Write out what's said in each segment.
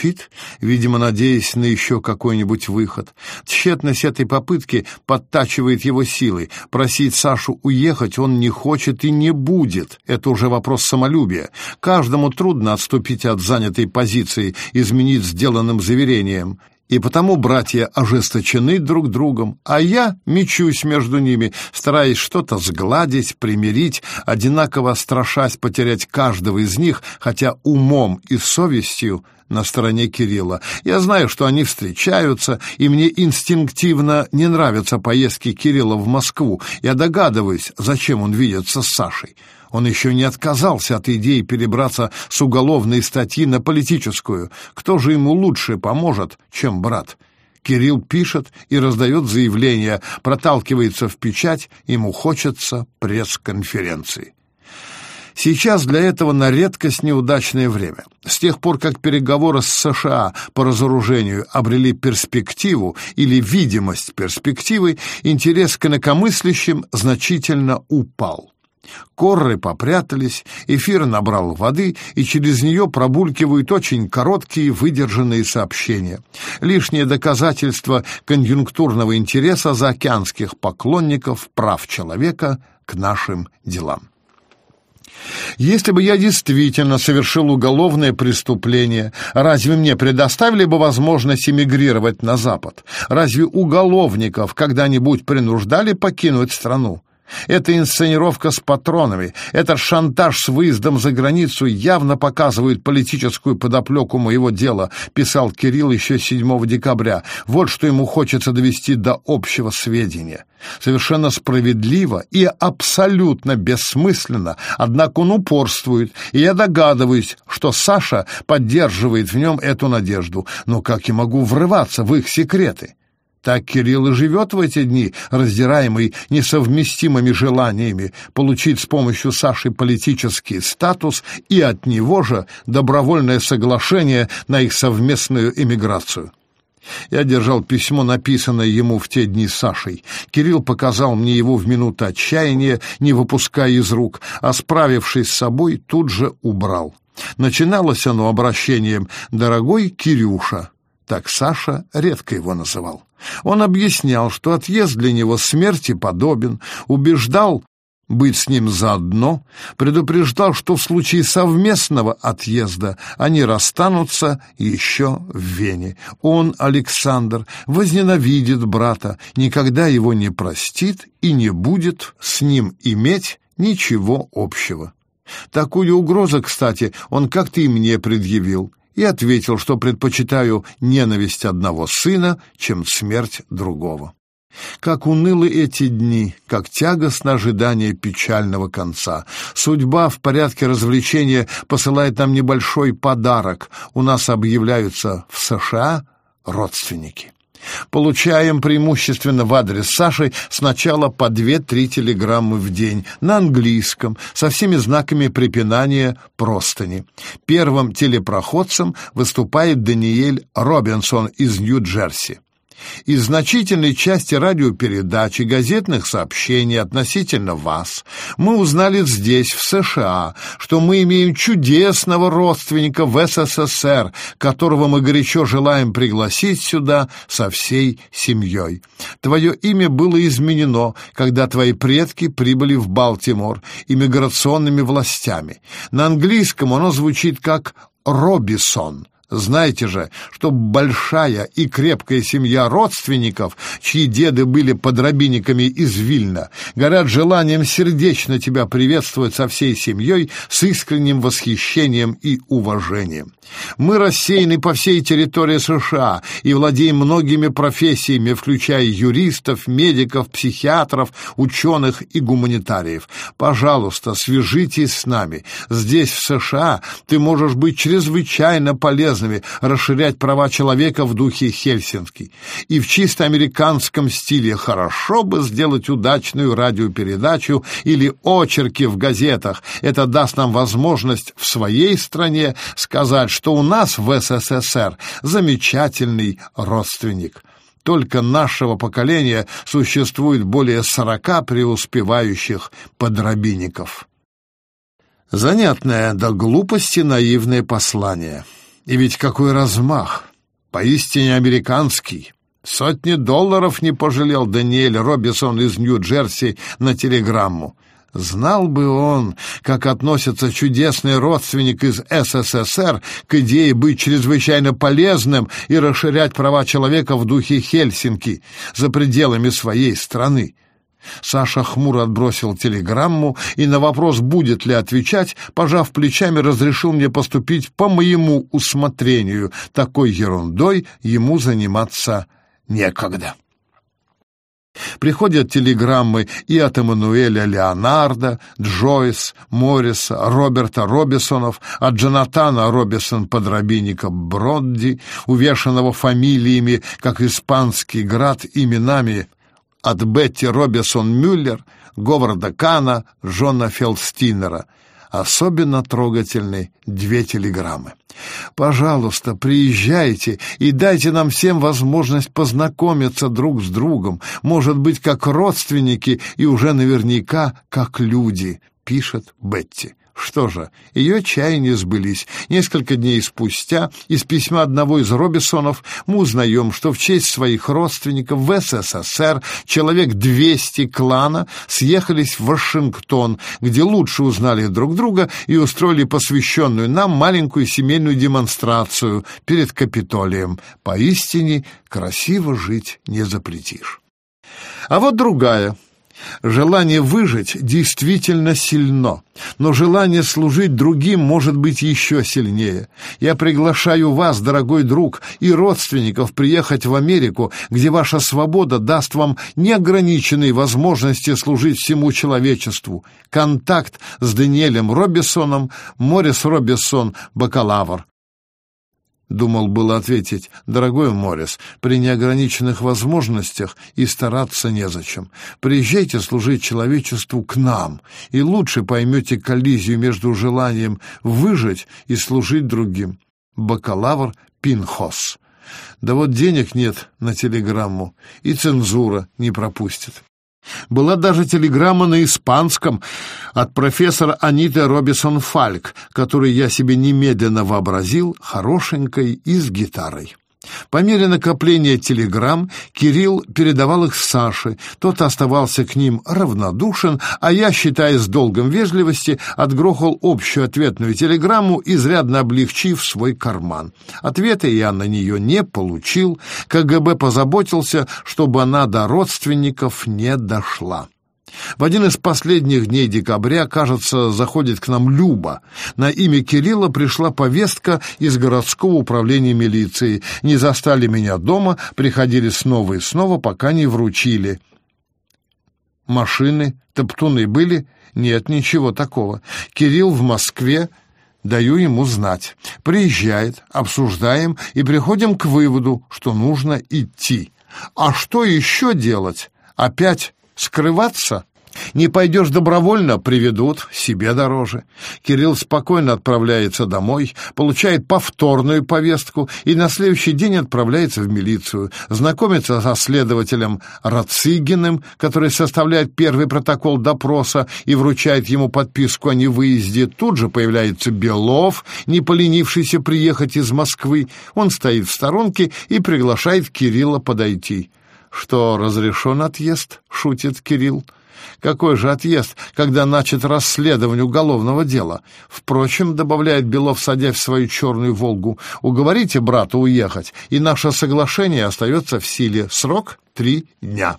молчит, видимо, надеясь на еще какой-нибудь выход. Тщетность этой попытки подтачивает его силой. Просить Сашу уехать он не хочет и не будет. Это уже вопрос самолюбия. Каждому трудно отступить от занятой позиции, изменить сделанным заверением и потому братья ожесточены друг другом, а я мечусь между ними, стараясь что-то сгладить, примирить, одинаково страшась потерять каждого из них, хотя умом и совестью на стороне Кирилла. Я знаю, что они встречаются, и мне инстинктивно не нравятся поездки Кирилла в Москву. Я догадываюсь, зачем он видится с Сашей. Он еще не отказался от идеи перебраться с уголовной статьи на политическую. Кто же ему лучше поможет, чем брат? Кирилл пишет и раздает заявление, проталкивается в печать, ему хочется пресс-конференции. Сейчас для этого на редкость неудачное время. С тех пор, как переговоры с США по разоружению обрели перспективу или видимость перспективы, интерес к инакомыслящим значительно упал. Корры попрятались, эфир набрал воды, и через нее пробулькивают очень короткие выдержанные сообщения. Лишнее доказательство конъюнктурного интереса заокеанских поклонников прав человека к нашим делам. Если бы я действительно совершил уголовное преступление, разве мне предоставили бы возможность эмигрировать на Запад? Разве уголовников когда-нибудь принуждали покинуть страну? Эта инсценировка с патронами, этот шантаж с выездом за границу явно показывают политическую подоплеку моего дела, писал Кирилл еще 7 декабря. Вот что ему хочется довести до общего сведения. Совершенно справедливо и абсолютно бессмысленно, однако он упорствует, и я догадываюсь, что Саша поддерживает в нем эту надежду. Но как я могу врываться в их секреты? Так Кирилл и живет в эти дни, раздираемый несовместимыми желаниями получить с помощью Саши политический статус и от него же добровольное соглашение на их совместную эмиграцию. Я держал письмо, написанное ему в те дни Сашей. Кирилл показал мне его в минуту отчаяния, не выпуская из рук, а справившись с собой, тут же убрал. Начиналось оно обращением «Дорогой Кирюша». Так Саша редко его называл. Он объяснял, что отъезд для него смерти подобен, убеждал быть с ним заодно, предупреждал, что в случае совместного отъезда они расстанутся еще в Вене. Он, Александр, возненавидит брата, никогда его не простит и не будет с ним иметь ничего общего. Такую угрозу, кстати, он как-то и мне предъявил и ответил, что предпочитаю ненависть одного сына, чем смерть другого. Как унылы эти дни, как тягостно ожидание печального конца. Судьба в порядке развлечения посылает нам небольшой подарок. У нас объявляются в США родственники. Получаем преимущественно в адрес Саши сначала по 2-3 телеграммы в день на английском со всеми знаками препинания простыни. Первым телепроходцем выступает Даниэль Робинсон из Нью-Джерси. Из значительной части радиопередач и газетных сообщений относительно вас мы узнали здесь, в США, что мы имеем чудесного родственника в СССР, которого мы горячо желаем пригласить сюда со всей семьей. Твое имя было изменено, когда твои предки прибыли в Балтимор иммиграционными властями. На английском оно звучит как «Робисон», знаете же, что большая и крепкая семья родственников, чьи деды были подробинниками из Вильна, горят желанием сердечно тебя приветствовать со всей семьей с искренним восхищением и уважением. Мы рассеяны по всей территории США и владеем многими профессиями, включая юристов, медиков, психиатров, ученых и гуманитариев. Пожалуйста, свяжитесь с нами. Здесь, в США, ты можешь быть чрезвычайно полезными, расширять права человека в духе Хельсинки. И в чисто американском стиле хорошо бы сделать удачную радиопередачу или очерки в газетах. Это даст нам возможность в своей стране сказать, что у нас в СССР замечательный родственник. Только нашего поколения существует более сорока преуспевающих подробинников. Занятное до глупости наивное послание. И ведь какой размах! Поистине американский! Сотни долларов не пожалел Даниэль Робисон из Нью-Джерси на телеграмму. Знал бы он, как относится чудесный родственник из СССР к идее быть чрезвычайно полезным и расширять права человека в духе Хельсинки за пределами своей страны. Саша хмуро отбросил телеграмму и на вопрос, будет ли отвечать, пожав плечами, разрешил мне поступить по моему усмотрению. Такой ерундой ему заниматься некогда. Приходят телеграммы и от Эммануэля Леонардо, Джойс, Морриса, Роберта Робисонов, от Джонатана Робисон-подробинника Бродди, увешанного фамилиями, как испанский град, именами от Бетти Робисон-Мюллер, Говарда Кана, Джона Фелстинера — Особенно трогательны две телеграммы. Пожалуйста, приезжайте и дайте нам всем возможность познакомиться друг с другом, может быть, как родственники и уже наверняка как люди, пишет Бетти. Что же, ее чаяния сбылись. Несколько дней спустя из письма одного из Робисонов мы узнаем, что в честь своих родственников в СССР человек 200 клана съехались в Вашингтон, где лучше узнали друг друга и устроили посвященную нам маленькую семейную демонстрацию перед Капитолием. Поистине красиво жить не запретишь. А вот другая — Желание выжить действительно сильно, но желание служить другим может быть еще сильнее. Я приглашаю вас, дорогой друг, и родственников приехать в Америку, где ваша свобода даст вам неограниченные возможности служить всему человечеству. Контакт с Даниэлем Робисоном, Морис Робисон, бакалавр. Думал было ответить, дорогой Морис, при неограниченных возможностях и стараться незачем. Приезжайте служить человечеству к нам, и лучше поймете коллизию между желанием выжить и служить другим. Бакалавр Пинхос. Да вот денег нет на телеграмму, и цензура не пропустит. Была даже телеграмма на испанском от профессора Аниты Робисон Фальк, которую я себе немедленно вообразил хорошенькой и с гитарой. По мере накопления телеграмм Кирилл передавал их Саше, тот оставался к ним равнодушен, а я, считая с долгом вежливости, отгрохал общую ответную телеграмму, изрядно облегчив свой карман. Ответа я на нее не получил, КГБ позаботился, чтобы она до родственников не дошла. В один из последних дней декабря, кажется, заходит к нам Люба. На имя Кирилла пришла повестка из городского управления милиции. Не застали меня дома, приходили снова и снова, пока не вручили. Машины, топтуны были? Нет, ничего такого. Кирилл в Москве, даю ему знать. Приезжает, обсуждаем и приходим к выводу, что нужно идти. А что еще делать? Опять скрываться? Не пойдешь добровольно, приведут, себе дороже. Кирилл спокойно отправляется домой, получает повторную повестку и на следующий день отправляется в милицию, знакомится со следователем Рацигиным, который составляет первый протокол допроса и вручает ему подписку о невыезде. Тут же появляется Белов, не поленившийся приехать из Москвы. Он стоит в сторонке и приглашает Кирилла подойти. «Что, разрешен отъезд?» — шутит Кирилл. Какой же отъезд, когда начат расследование уголовного дела? Впрочем, добавляет Белов, садясь в свою черную «Волгу», уговорите брата уехать, и наше соглашение остается в силе. Срок — три дня.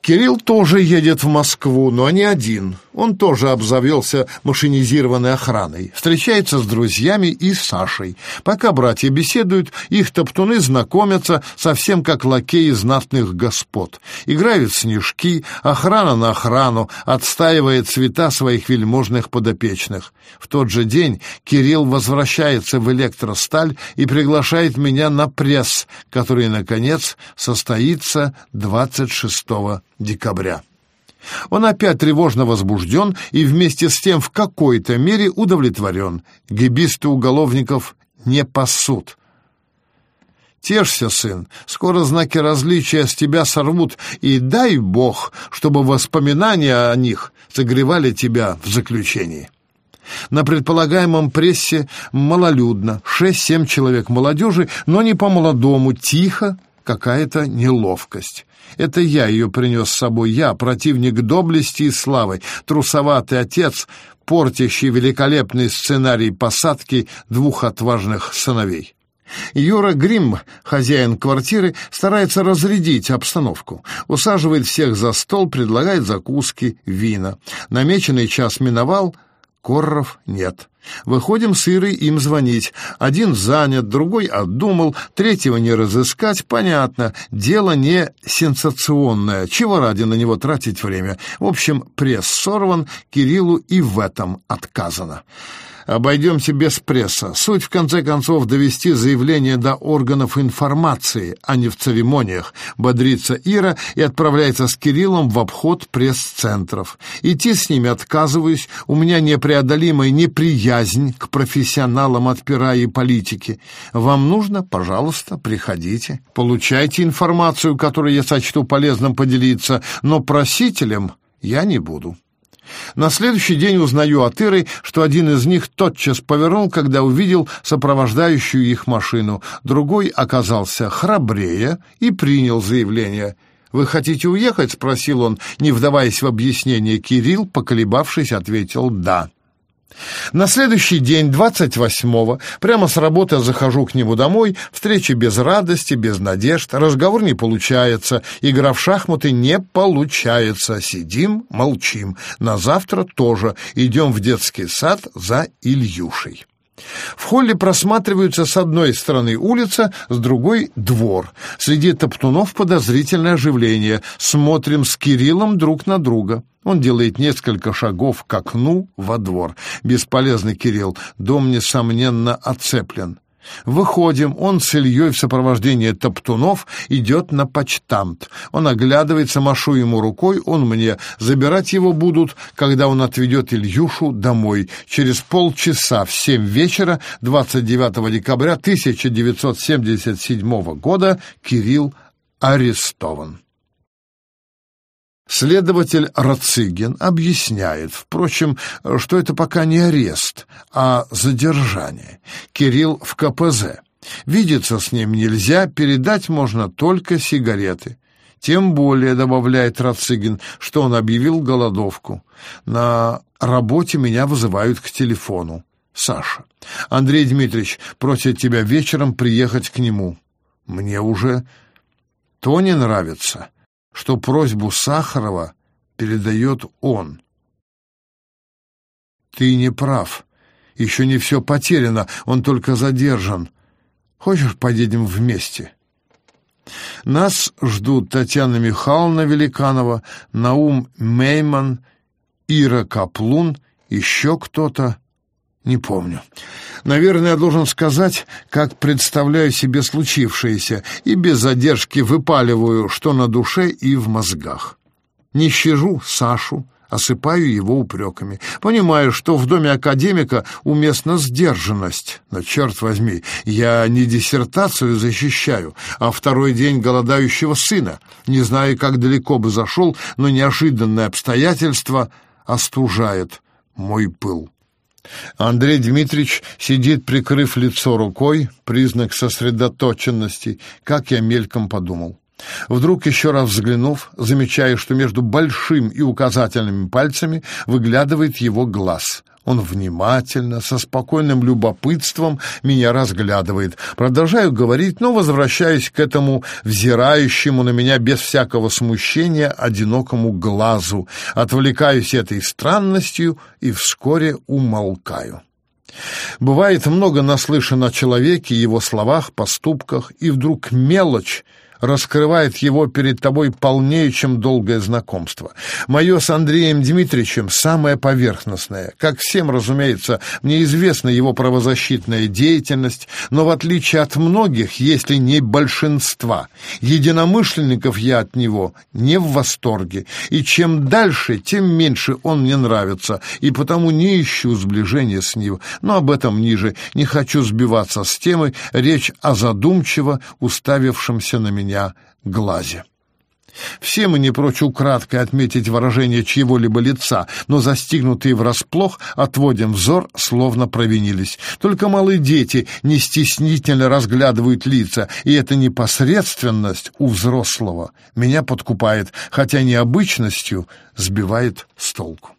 Кирилл тоже едет в Москву, но не один. Он тоже обзавелся машинизированной охраной. Встречается с друзьями и Сашей. Пока братья беседуют, их топтуны знакомятся совсем как лакеи знатных господ. Играют снежки, охрана на охрану, отстаивает цвета своих вельможных подопечных. В тот же день Кирилл возвращается в электросталь и приглашает меня на пресс, который, наконец, состоится 26 декабря. Он опять тревожно возбужден и вместе с тем в какой-то мере удовлетворен. Гибисты уголовников не пасут. Тешься, сын, скоро знаки различия с тебя сорвут, и дай Бог, чтобы воспоминания о них согревали тебя в заключении. На предполагаемом прессе малолюдно, шесть-семь человек молодежи, но не по-молодому, тихо, какая-то неловкость. Это я ее принес с собой, я, противник доблести и славы, трусоватый отец, портящий великолепный сценарий посадки двух отважных сыновей. Юра Грим, хозяин квартиры, старается разрядить обстановку. Усаживает всех за стол, предлагает закуски, вина. Намеченный час миновал, Корров нет. Выходим с Ирой им звонить. Один занят, другой отдумал, третьего не разыскать. Понятно, дело не сенсационное. Чего ради на него тратить время? В общем, пресс сорван, Кириллу и в этом отказано. Обойдемся без пресса. Суть, в конце концов, довести заявление до органов информации, а не в церемониях. Бодрится Ира и отправляется с Кириллом в обход пресс-центров. Идти с ними отказываюсь. У меня непреодолимая неприязнь к профессионалам от пера и политики. Вам нужно? Пожалуйста, приходите. Получайте информацию, которую я сочту полезным поделиться, но просителем я не буду. На следующий день узнаю от Иры, что один из них тотчас повернул, когда увидел сопровождающую их машину. Другой оказался храбрее и принял заявление. «Вы хотите уехать?» — спросил он, не вдаваясь в объяснение. Кирилл, поколебавшись, ответил «да». На следующий день, 28-го, прямо с работы захожу к нему домой, встреча без радости, без надежд, разговор не получается, игра в шахматы не получается, сидим, молчим. На завтра тоже идем в детский сад за Ильюшей. В холле просматриваются с одной стороны улица, с другой — двор. Среди топтунов подозрительное оживление. Смотрим с Кириллом друг на друга. Он делает несколько шагов к окну во двор. Бесполезный Кирилл, дом, несомненно, оцеплен. Выходим, он с Ильей в сопровождении топтунов идет на почтамт. Он оглядывается, машу ему рукой, он мне. Забирать его будут, когда он отведет Ильюшу домой. Через полчаса в семь вечера 29 декабря 1977 года Кирилл арестован. Следователь Рацигин объясняет, впрочем, что это пока не арест, а задержание. Кирилл в КПЗ. Видеться с ним нельзя, передать можно только сигареты. Тем более, добавляет Рацигин, что он объявил голодовку. На работе меня вызывают к телефону. Саша. Андрей Дмитриевич просит тебя вечером приехать к нему. Мне уже то не нравится что просьбу Сахарова передает он. Ты не прав. Еще не все потеряно, он только задержан. Хочешь, поедем вместе? Нас ждут Татьяна Михайловна Великанова, Наум Мейман, Ира Каплун, еще кто-то. Не помню. Наверное, я должен сказать, как представляю себе случившееся, и без задержки выпаливаю, что на душе и в мозгах. Не щажу Сашу, осыпаю его упреками. Понимаю, что в доме академика уместна сдержанность, но, черт возьми, я не диссертацию защищаю, а второй день голодающего сына. Не знаю, как далеко бы зашел, но неожиданное обстоятельство остужает мой пыл. Андрей Дмитриевич сидит, прикрыв лицо рукой, признак сосредоточенности, как я мельком подумал. Вдруг, еще раз взглянув, замечаю, что между большим и указательными пальцами выглядывает его глаз. Он внимательно, со спокойным любопытством меня разглядывает. Продолжаю говорить, но возвращаюсь к этому взирающему на меня без всякого смущения одинокому глазу. Отвлекаюсь этой странностью и вскоре умолкаю. Бывает много наслышано о человеке, его словах, поступках, и вдруг мелочь — раскрывает его перед тобой полнее, чем долгое знакомство. Мое с Андреем Дмитриевичем самое поверхностное. Как всем, разумеется, мне известна его правозащитная деятельность, но в отличие от многих, если не большинства, единомышленников я от него не в восторге, и чем дальше, тем меньше он мне нравится, и потому не ищу сближения с ним, но об этом ниже, не хочу сбиваться с темы, речь о задумчиво уставившемся на меня меня глазе. Все мы не прочь украдкой отметить выражение чьего-либо лица, но застигнутые врасплох отводим взор, словно провинились. Только малые дети не стеснительно разглядывают лица, и эта непосредственность у взрослого меня подкупает, хотя необычностью сбивает с толку.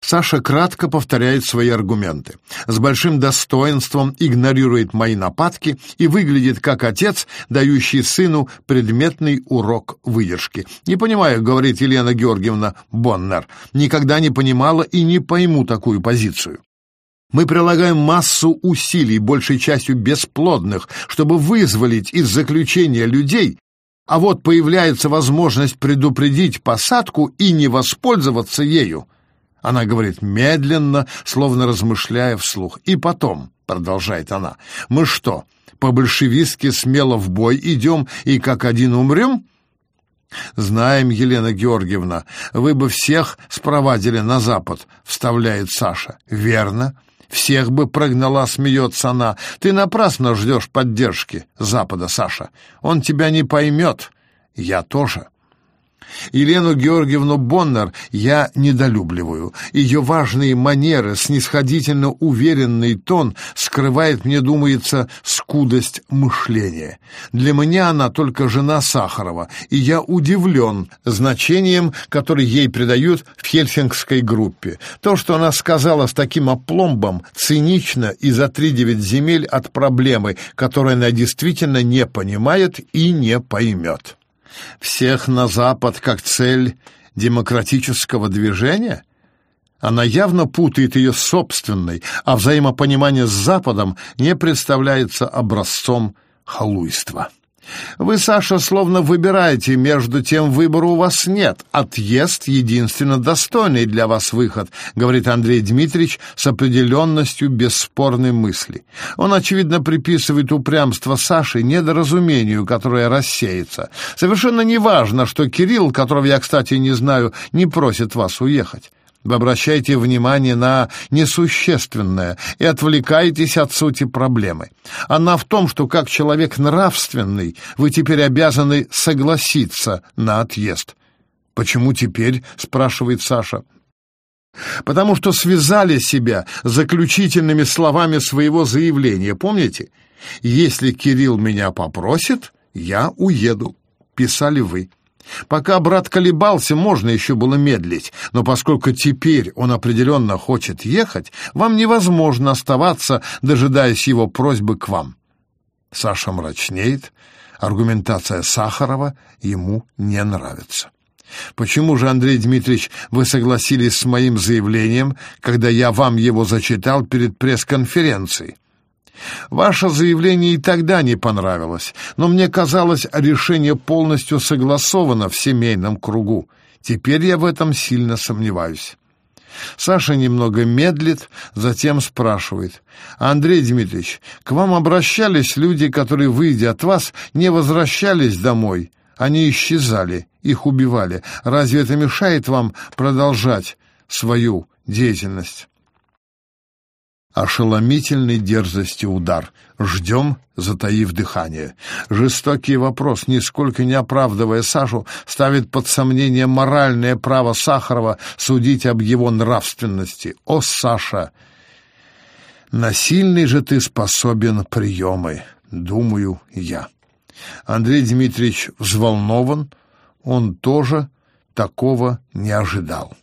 Саша кратко повторяет свои аргументы, с большим достоинством игнорирует мои нападки и выглядит как отец, дающий сыну предметный урок выдержки. «Не понимаю», — говорит Елена Георгиевна Боннер, «никогда не понимала и не пойму такую позицию». Мы прилагаем массу усилий, большей частью бесплодных, чтобы вызволить из заключения людей, а вот появляется возможность предупредить посадку и не воспользоваться ею. Она говорит медленно, словно размышляя вслух. И потом, продолжает она, мы что, по-большевистски смело в бой идем и как один умрем? «Знаем, Елена Георгиевна, вы бы всех спровадили на запад», — вставляет Саша. «Верно. Всех бы прогнала, смеется она. Ты напрасно ждешь поддержки Запада, Саша. Он тебя не поймет. Я тоже». Елену Георгиевну Боннер я недолюбливаю. Ее важные манеры, снисходительно уверенный тон скрывает, мне думается, скудость мышления. Для меня она только жена Сахарова, и я удивлен значением, которое ей придают в хельсингской группе. То, что она сказала с таким опломбом, цинично и за три-девять земель от проблемы, которую она действительно не понимает и не поймет всех на Запад как цель демократического движения? Она явно путает ее собственной, а взаимопонимание с Западом не представляется образцом халуйства. Вы, Саша, словно выбираете, между тем выбора у вас нет. Отъезд — единственно достойный для вас выход, говорит Андрей Дмитриевич с определенностью бесспорной мысли. Он, очевидно, приписывает упрямство Саши недоразумению, которое рассеется. Совершенно неважно, что Кирилл, которого я, кстати, не знаю, не просит вас уехать. Вы обращаете внимание на несущественное и отвлекаетесь от сути проблемы. Она в том, что как человек нравственный вы теперь обязаны согласиться на отъезд. «Почему теперь?» — спрашивает Саша. «Потому что связали себя заключительными словами своего заявления, помните? Если Кирилл меня попросит, я уеду», — писали вы. Пока брат колебался, можно еще было медлить, но поскольку теперь он определенно хочет ехать, вам невозможно оставаться, дожидаясь его просьбы к вам. Саша мрачнеет, аргументация Сахарова ему не нравится. Почему же, Андрей Дмитриевич, вы согласились с моим заявлением, когда я вам его зачитал перед пресс-конференцией? Ваше заявление и тогда не понравилось, но мне казалось, решение полностью согласовано в семейном кругу. Теперь я в этом сильно сомневаюсь. Саша немного медлит, затем спрашивает. «Андрей Дмитриевич, к вам обращались люди, которые, выйдя от вас, не возвращались домой? Они исчезали, их убивали. Разве это мешает вам продолжать свою деятельность?» Ошеломительной дерзости удар. Ждем, затаив дыхание. Жестокий вопрос, нисколько не оправдывая Сашу, ставит под сомнение моральное право Сахарова судить об его нравственности. О, Саша! Насильный же ты способен приемы, думаю я. Андрей Дмитриевич взволнован, он тоже такого не ожидал.